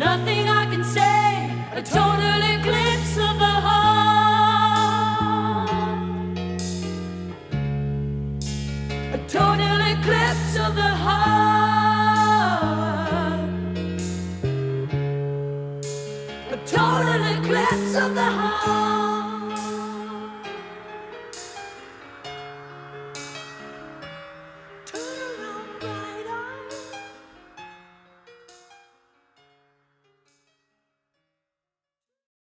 Nothing I can say, a total eclipse of the heart. A total eclipse of the heart. A total eclipse of the heart.